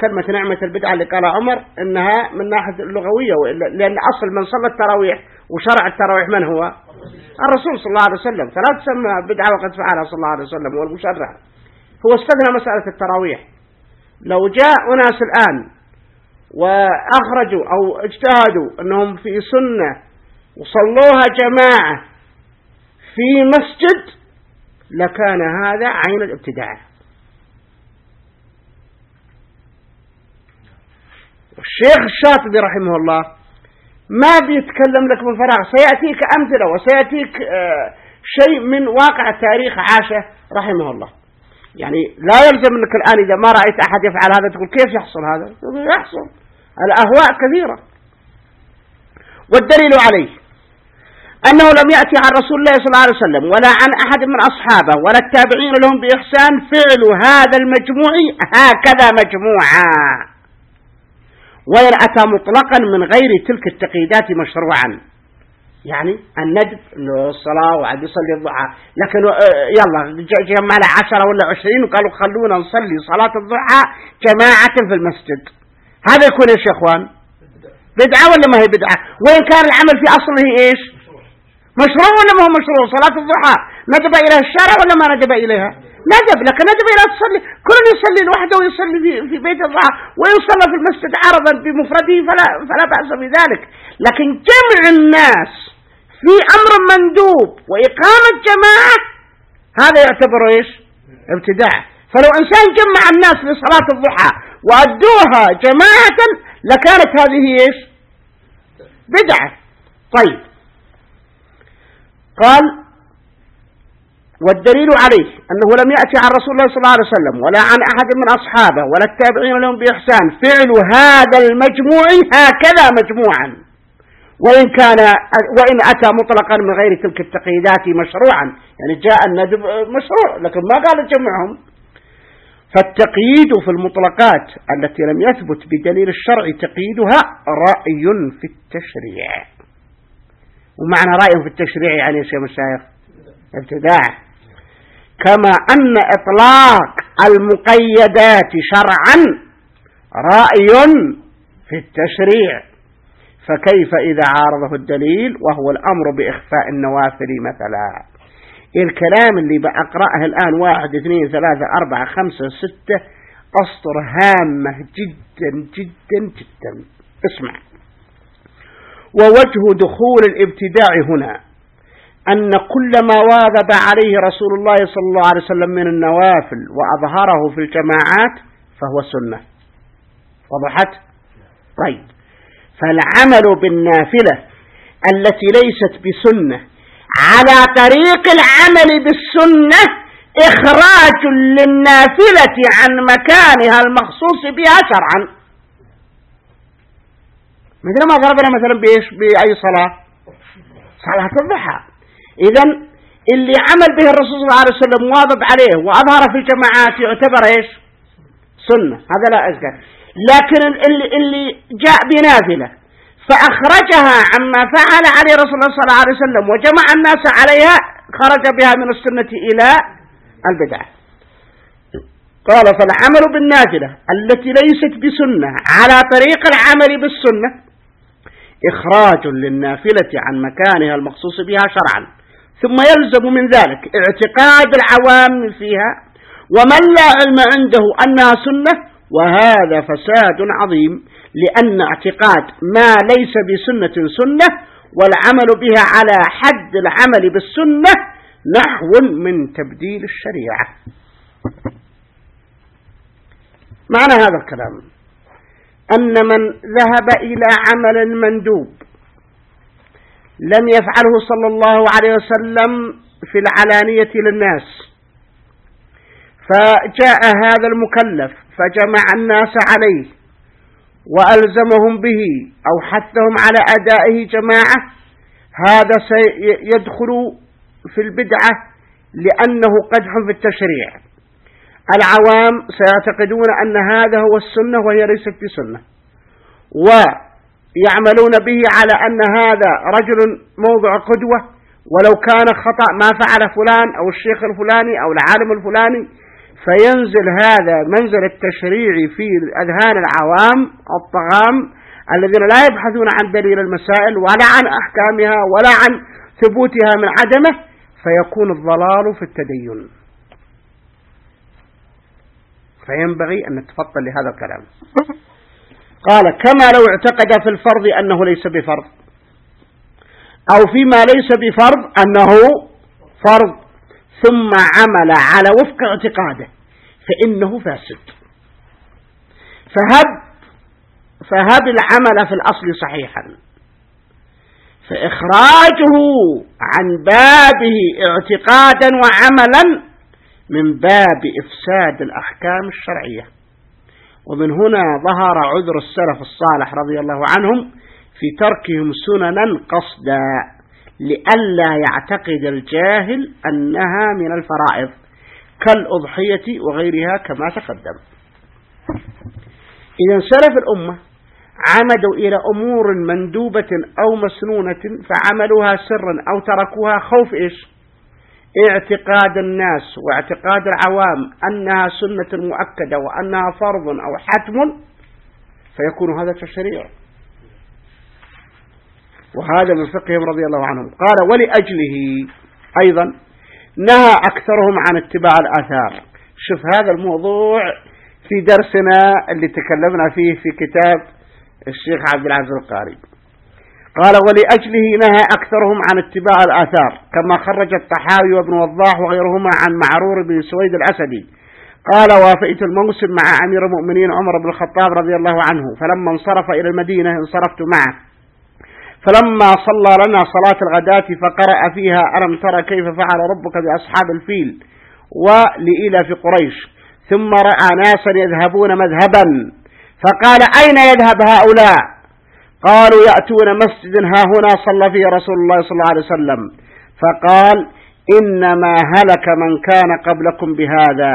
[SPEAKER 1] كلمة نعمة البدعة اللي قالها عمر إنها من ناحية اللغوية لأن أصل من صلى التراويح وشرع التراويح من هو؟ الرسول صلى الله عليه وسلم. فلا تسمى بدعة وقد فعلها صلى الله عليه وسلم هو المشرع هو استثنى مسألة التراويح. لو جاء أناس الآن وأخرجوا أو اجتهدوا أنهم في سنة وصلوها جماعة في مسجد لكان هذا عين الابتداع. الشيخ الشاطبي رحمه الله ما بيتكلم لك من فراغ. سيأتيك أمثلة وسيأتيك آه، شيء من واقع التاريخ عاشه رحمه الله. يعني لا يلزم أنك الآن إذا ما رأيت أحد يفعل هذا تقول كيف يحصل هذا؟ يحصل. الأهواء كثيرة. والدليل عليه. أنه لم يأتي عن رسول الله صلى الله عليه وسلم ولا عن أحد من أصحابه ولا التابعين لهم بإحسان فعل هذا المجموع هكذا مجموعا. وإن أتى مطلقا من غير تلك التقييدات مشروعا. يعني الندب الصلاة وعد يصلي الضحى. لكن آه، يلا جمع عشرة ولا عشرين وقالوا خلونا نصلي صلاة الضحى جماعة في المسجد. هذا يكون يا شيخوان بدعة ولا ما هي بدعة؟ وإن كان العمل في أصله إيش؟ مشروع ولا ما هو مشروع؟ صلاة الضحى. ندب إليها الشارع ولا ما ندب إليها؟ ندب لكن ندب إلى تصلي كل يصلي لوحده ويصلي في, في بيت الضحى ويصلى في المسجد عرضا بمفرده فلا, فلا بأس بذلك. لكن جمع الناس في أمر مندوب وإقامة جماعة هذا يعتبر إيش؟ ابتداع. فلو إنسان جمع الناس لصلاة الضحى وأدوها جماعة لكانت هذه إيش؟ بدعة. طيب قال والدليل عليه أنه لم يأتي عن رسول الله صلى الله عليه وسلم ولا عن أحد من أصحابه ولا التابعين لهم بإحسان. فعل هذا المجموع هكذا مجموعا. وإن كان وإن أتى مطلقا من غير تلك التقييدات مشروعا. يعني جاء الندب مشروع لكن ما قال جمعهم. فالتقييد في المطلقات التي لم يثبت بدليل الشرع تقييدها رأي في التشريع. ومعنى رأي في التشريع يعني يا الشيخ ابتداع. كما أن إطلاق المقيدات شرعا رأي في التشريع. فكيف إذا عارضه الدليل وهو الأمر بإخفاء النوافل مثلا؟ الكلام اللي بأقرأه الآن واحد اثنين ثلاثة أربعة خمسة ستة؟ أسطر هامة جدا جدا جدا. اسمع. ووجه دخول الابتداع هنا أن كل ما واظب عليه رسول الله صلى الله عليه وسلم من النوافل وأظهره في الجماعات فهو سنة. وضحت طيب. فالعمل بالنافلة التي ليست بسنة على طريق العمل بالسنة إخراج للنافلة عن مكانها المخصوص بها شرعا. مثل ما ضربنا مثلا بإيش؟ بأي صلاة؟ صلاة الضحى. إذا اللي عمل به الرسول صلى الله عليه وسلم واظب عليه وأظهر في الجماعات يعتبر إيش؟ سنة. هذا لا أزكى لكن اللي, اللي جاء بنافلة فأخرجها عما فعل عليه رسول الله صلى الله عليه وسلم وجمع الناس عليها خرج بها من السنة إلى البدعة. قال فالعمل بالنافلة التي ليست بسنة على طريق العمل بالسنة إخراج للنافلة عن مكانها المخصوص بها شرعا. ثم يلزم من ذلك اعتقاد العوام فيها ومن لا علم عنده أنها سنة وهذا فساد عظيم لأن اعتقاد ما ليس بسنة سنة والعمل بها على حد العمل بالسنة نحو من تبديل الشريعة. معنى هذا الكلام؟ أن من ذهب إلى عمل مندوب لم يفعله صلى الله عليه وسلم في العلانية للناس فجاء هذا المكلف فجمع الناس عليه وألزمهم به أو حثهم على أدائه جماعة هذا سيدخل في البدعة لأنه قدح في التشريع. العوام سيعتقدون أن هذا هو السنة وهي ليست بسنة. ويعملون به على أن هذا رجل موضع قدوة ولو كان خطأ ما فعل فلان أو الشيخ الفلاني أو العالم الفلاني فينزل هذا منزل التشريع في أذهان العوام الطغام الذين لا يبحثون عن دليل المسائل ولا عن أحكامها ولا عن ثبوتها من عدمه فيكون الضلال في التدين. فينبغي أن نتفضل لهذا الكلام. قال كما لو اعتقد في الفرض أنه ليس بفرض أو فيما ليس بفرض أنه فرض ثم عمل على وفق اعتقاده فإنه فاسد. فهب فهب العمل في الأصل صحيحا. فإخراجه عن بابه اعتقادا وعملا من باب إفساد الأحكام الشرعية. ومن هنا ظهر عذر السلف الصالح رضي الله عنهم في تركهم سننا قصدا لئلا يعتقد الجاهل أنها من الفرائض كالأضحية وغيرها كما تقدم. إذا سلف الأمة عمدوا إلى أمور مندوبة أو مسنونة فعملوها سرا أو تركوها خوف إيش؟ اعتقاد الناس واعتقاد العوام أنها سنة مؤكدة وأنها فرض أو حتم فيكون هذا تشريع. وهذا من فقههم رضي الله عنهم. قال ولأجله أيضا نهى أكثرهم عن اتباع الآثار. شوف هذا الموضوع في درسنا اللي تكلمنا فيه في كتاب الشيخ عبد العزيز القاري. قال ولأجله نهى أكثرهم عن اتباع الآثار كما خرج الطحاوي وابن وضاح وغيرهما عن معرور بن سويد الأسدي. قال وافئت الموسم مع أمير المؤمنين عمر بن الخطاب رضي الله عنه فلما انصرف إلى المدينة انصرفت معه. فلما صلى لنا صلاة الغداة فقرأ فيها ألم ترى كيف فعل ربك بأصحاب الفيل في قريش؟ ثم رأى ناسا يذهبون مذهبا. فقال أين يذهب هؤلاء؟ قالوا يأتون مسجد ها هنا صلى فيه رسول الله صلى الله عليه وسلم. فقال إنما هلك من كان قبلكم بهذا.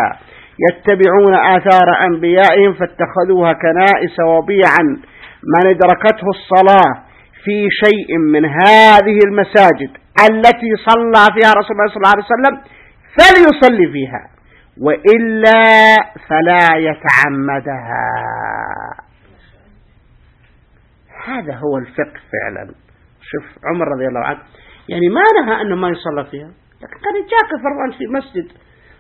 [SPEAKER 1] يتبعون آثار أنبيائهم فاتخذوها كنائس وبيعا. من ادركته الصلاة في شيء من هذه المساجد التي صلى فيها رسول الله صلى الله عليه وسلم فليصلي فيها وإلا فلا يتعمدها. هذا هو الفقه فعلا. شوف عمر رضي الله عنه. يعني ما نهى أنه ما يصلى فيها. لكن قد جاك فرضا في مسجد.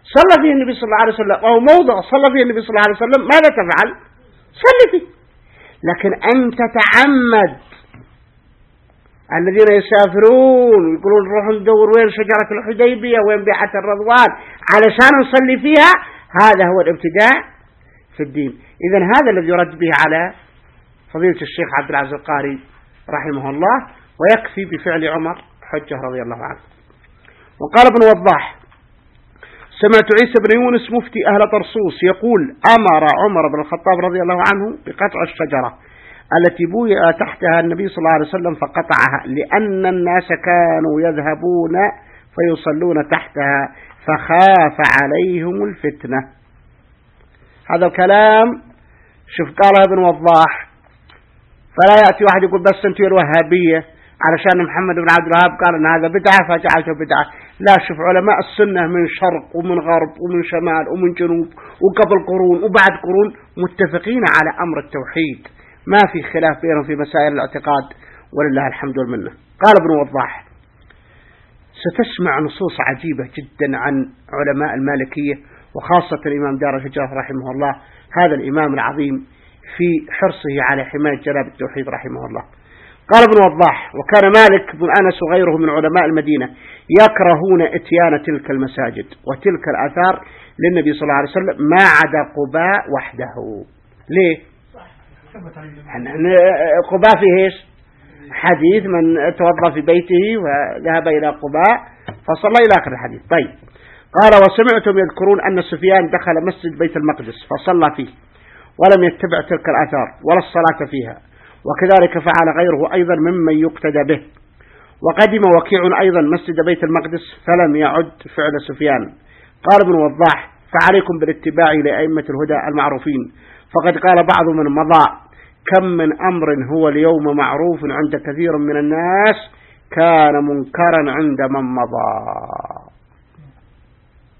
[SPEAKER 1] صلى فيه النبي صلى الله عليه وسلم أو موضع صلى فيه النبي صلى الله عليه وسلم ماذا تفعل؟ صلي فيه. لكن أن تتعمد. الذين يسافرون ويقولون نروح ندور وين شجرة الحديبية وين بيعة الرضوان. علشان نصلي فيها هذا هو الابتداع في الدين. إذا هذا الذي يرد به على فضيلة الشيخ عبد العزيز القاري رحمه الله ويكفي بفعل عمر حجة رضي الله عنه. وقال ابن وضاح سمعت عيسى بن يونس مفتي أهل طرسوس يقول أمر عمر بن الخطاب رضي الله عنه بقطع الشجرة التي بويع تحتها النبي صلى الله عليه وسلم فقطعها لأن الناس كانوا يذهبون فيصلون تحتها فخاف عليهم الفتنة. هذا الكلام شوف قال ابن وضاح فلا يأتي واحد يقول بس أنتم الوهابية. علشان محمد بن عبد الوهاب قال ان هذا بدعة فجعلته بدعة. لا شوف علماء السنة من شرق ومن غرب ومن شمال ومن جنوب وقبل قرون وبعد قرون متفقين على أمر التوحيد. ما في خلاف بينهم في مسائل الاعتقاد ولله الحمد والمنة. قال ابن وضاح ستسمع نصوص عجيبة جدا عن علماء المالكية وخاصة الإمام دار الهجرة رحمه الله. هذا الإمام العظيم في حرصه على حماية جلاب التوحيد رحمه الله. قال ابن وضاح وكان مالك بن أنس وغيره من علماء المدينة يكرهون إتيان تلك المساجد وتلك الآثار للنبي صلى الله عليه وسلم ما عدا قباء وحده. ليه؟ قباء فيه إيش؟ حديث من توضى في بيته وذهب إلى قباء فصلى إلى آخر الحديث. طيب. قال وسمعتم يذكرون أن سفيان دخل مسجد بيت المقدس فصلى فيه. ولم يتبع تلك الآثار ولا الصلاة فيها. وكذلك فعل غيره أيضا ممن يقتدى به. وقدم وكيع أيضا مسجد بيت المقدس فلم يعد فعل سفيان. قال ابن وضاح فعليكم بالاتباع لأئمة الهدى المعروفين. فقد قال بعض من مضى كم من أمر هو اليوم معروف عند كثير من الناس كان منكرا عند من مضى.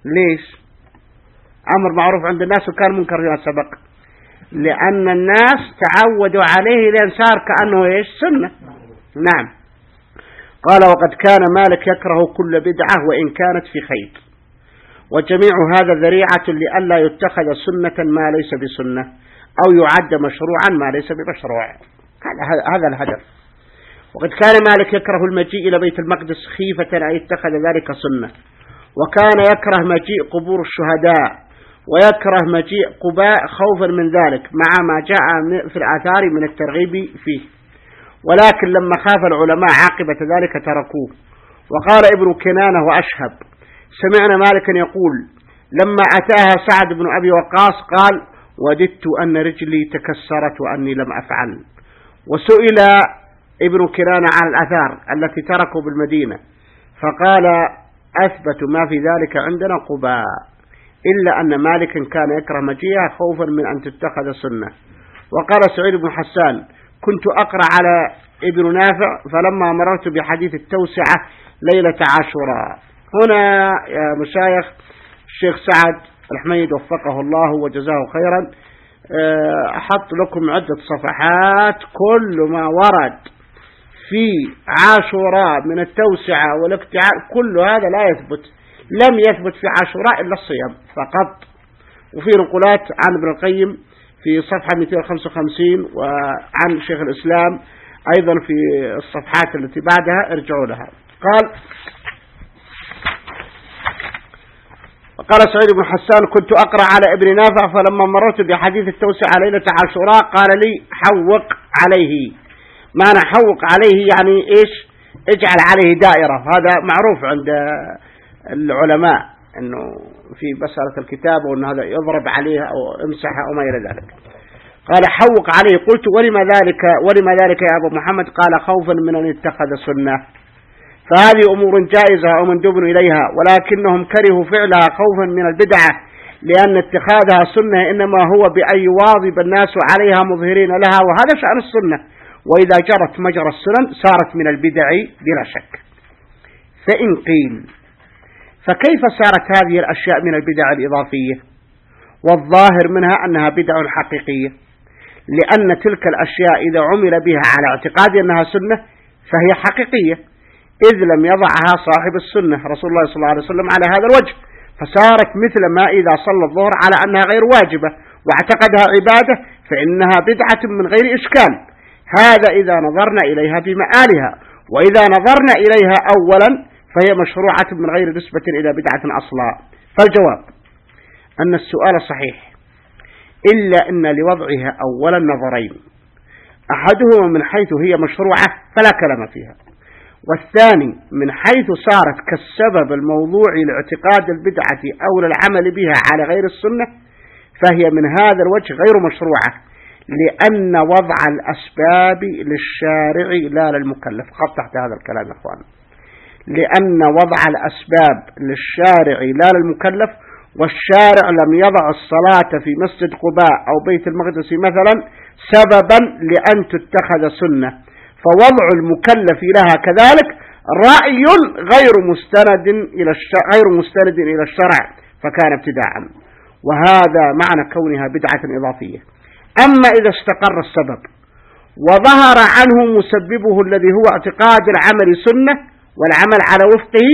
[SPEAKER 1] ليش؟ أمر معروف عند الناس وكان منكر فيما سبق. لأن الناس تعودوا عليه لأن صار كأنه إيش؟ سنة. نعم. قال وقد كان مالك يكره كل بدعة وإن كانت في خير وجميع هذا ذريعة لئلا يتخذ سنة ما ليس بسنة أو يعد مشروعا ما ليس بمشروع. هذا الهدف. وقد كان مالك يكره المجيء إلى بيت المقدس خيفة أن يتخذ ذلك سنة. وكان يكره مجيء قبور الشهداء. ويكره مجيء قباء خوفا من ذلك مع ما جاء في الآثار من الترغيب فيه. ولكن لما خاف العلماء عاقبة ذلك تركوه. وقال ابن كنانة وأشهب سمعنا مالكا يقول لما أتاها سعد بن أبي وقاص قال وددت أن رجلي تكسرت وأني لم أفعل. وسئل ابن كنانة عن الأثار التي تركوا بالمدينة فقال أثبت ما في ذلك عندنا قباء. إلا أن مالكا كان يكره مجيئها خوفا من أن تتخذ سنة وقال سعيد بن حسان كنت أقرأ على ابن نافع فلما مررت بحديث التوسعة ليلة عاشوراء. هنا يا مشايخ الشيخ سعد الحميد وفقه الله وجزاه خيرا آه، أحط لكم عدة صفحات كل ما ورد في عاشوراء من التوسعة والاقتعاد كل هذا لا يثبت. لم يثبت في عاشوراء إلا الصيام فقط. وفي نقولات عن ابن القيم في صفحة 255 وعن شيخ الإسلام أيضا في الصفحات التي بعدها ارجعوا لها. قال قال سعيد بن حسان كنت أقرأ على ابن نافع فلما مررت بحديث التوسعة ليلة عاشوراء قال لي حوق عليه. معنى حوق عليه يعني إيش؟ اجعل عليه دائرة. هذا معروف عند العلماء أنه في مسألة الكتاب وأن هذا يضرب عليه أو امسح أو ما إلى ذلك. قال حوق عليه قلت ولما ذلك ولما ذلك يا أبو محمد؟ قال خوفا من أن يتخذ سنة. فهذه أمور جائزة أو مندوب إليها ولكنهم كرهوا فعلها خوفا من البدعة لأن اتخاذها سنة إنما هو بأن يواظب الناس عليها مظهرين لها وهذا شأن السنة. وإذا جرت مجرى السنن صارت من البدع بلا شك. فإن قيل فكيف صارت هذه الأشياء من البدع الإضافية؟ والظاهر منها أنها بدع حقيقية لأن تلك الأشياء إذا عمل بها على اعتقاد أنها سنة فهي حقيقية إذ لم يضعها صاحب السنة رسول الله صلى الله عليه وسلم على هذا الوجه فصارت مثل ما إذا صلى الظهر على أنها غير واجبة واعتقدها عبادة فإنها بدعة من غير إشكال. هذا إذا نظرنا إليها بمآلها وإذا نظرنا إليها أولا فهي مشروعة من غير نسبة إلى بدعة أصلا. فالجواب أن السؤال صحيح إلا أن لوضعها أولا نظرين أحدهما من حيث هي مشروعة فلا كلام فيها والثاني من حيث صارت كالسبب الموضوعي لاعتقاد البدعة أو للعمل بها على غير السنة فهي من هذا الوجه غير مشروعة لأن وضع الأسباب للشارع لا للمكلف. خط تحت هذا الكلام يا أخوان. لأن وضع الأسباب للشارع لا للمكلف والشارع لم يضع الصلاة في مسجد قباء أو بيت المقدس مثلا سببا لأن تتخذ سنة. فوضع المكلف لها كذلك رأي غير مستند إلى غير مستند إلى الشرع فكان ابتداعا. وهذا معنى كونها بدعة إضافية. أما إذا استقر السبب وظهر عنه مسببه الذي هو اعتقاد العمل سنة والعمل على وفقه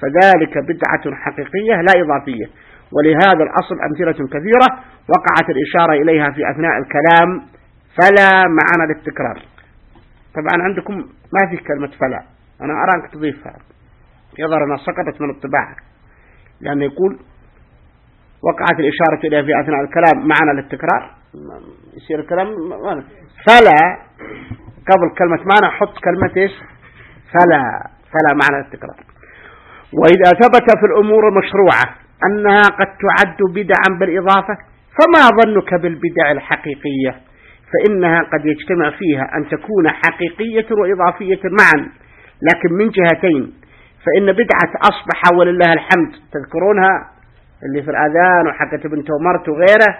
[SPEAKER 1] فذلك بدعة حقيقية لا إضافية. ولهذا الأصل أمثلة كثيرة وقعت الإشارة إليها في أثناء الكلام فلا معنى للتكرار. طبعا عندكم ما في كلمة فلا. أنا أرى أنك تضيفها يظهر أنها سقطت من الطباعة. لأنه يقول وقعت الإشارة إليها في أثناء الكلام معنى للتكرار. يصير الكلام فلا. قبل كلمة معنى حط كلمة إيش؟ فلا. فلا معنى للتكرار. وإذا ثبت في الأمور المشروعة أنها قد تعد بدعا بالإضافة فما ظنك بالبدع الحقيقية؟ فإنها قد يجتمع فيها أن تكون حقيقية وإضافية معا لكن من جهتين. فإن بدعة أصبح ولله الحمد تذكرونها؟ اللي في الأذان وحكت بنت ومرت وغيره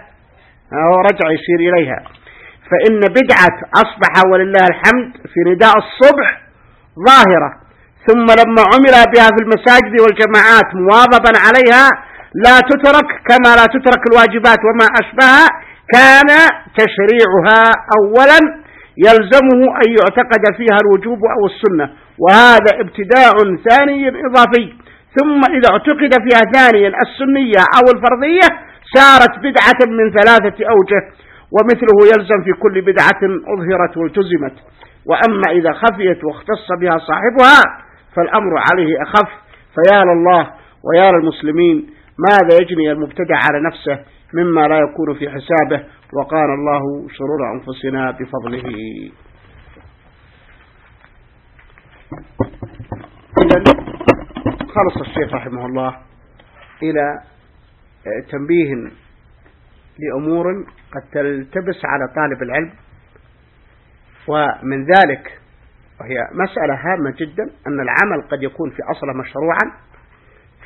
[SPEAKER 1] هو رجع يشير إليها. فإن بدعة أصبح ولله الحمد في نداء الصبح ظاهرة. ثم لما عمل بها في المساجد والجماعات مواظبا عليها لا تترك كما لا تترك الواجبات وما أشبهها كان تشريعها أولا يلزمه أن يعتقد فيها الوجوب أو السنة وهذا ابتداع ثاني إضافي. ثم إذا اعتقد فيها ثانيا السنية أو الفرضية صارت بدعة من ثلاثة أوجه ومثله يلزم في كل بدعة أظهرت والتزمت. وأما إذا خفيت واختص بها صاحبها فالأمر عليه أخف. فيا لله ويا للمسلمين ماذا يجني المبتدع على نفسه مما لا يكون في حسابه؟ وقال الله شرور أنفسنا بفضله. خلص الشيخ رحمه الله إلى تنبيه لأمور قد تلتبس على طالب العلم. ومن ذلك وهي مسألة هامة جدا أن العمل قد يكون في أصله مشروعا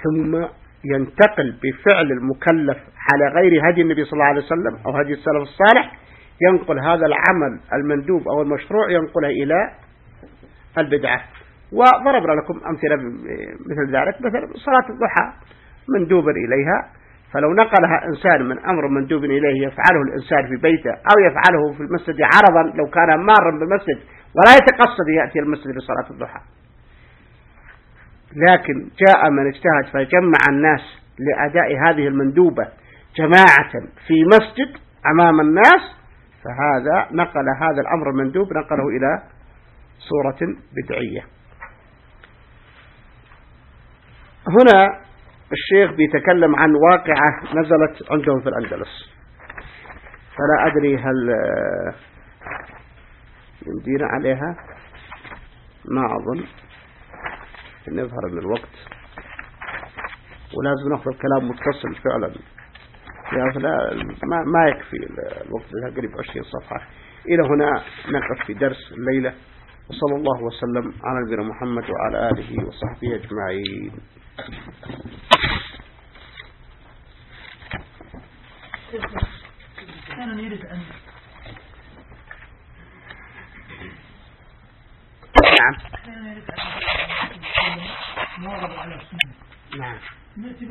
[SPEAKER 1] ثم ينتقل بفعل المكلف على غير هدي النبي صلى الله عليه وسلم أو هدي السلف الصالح. ينقل هذا العمل المندوب أو المشروع ينقله إلى البدعة. وضربنا لكم أمثلة مثل ذلك. مثل صلاة الضحى مندوبا إليها فلو نقلها إنسان من أمر مندوب إليه يفعله الإنسان في بيته أو يفعله في المسجد عرضا لو كان مارا بالمسجد ولا يتقصد يأتي المسجد لصلاة الضحى. لكن جاء من اجتهد فجمع الناس لأداء هذه المندوبة جماعة في مسجد أمام الناس فهذا نقل هذا الأمر المندوب نقله إلى صورة بدعية. هنا الشيخ بيتكلم عن واقعة نزلت عندهم في الأندلس. فلا أدري هل يمدينا عليها ما أظن. أن يظهر من الوقت ولازم نأخذ الكلام متصل فعلا. لا ما, ما يكفي الوقت لها قريب 20 صفحة. إلى هنا نقف في درس الليلة. وصلى الله وسلم على نبينا محمد وعلى آله وصحبه أجمعين. أنا نريد أن نعم نعم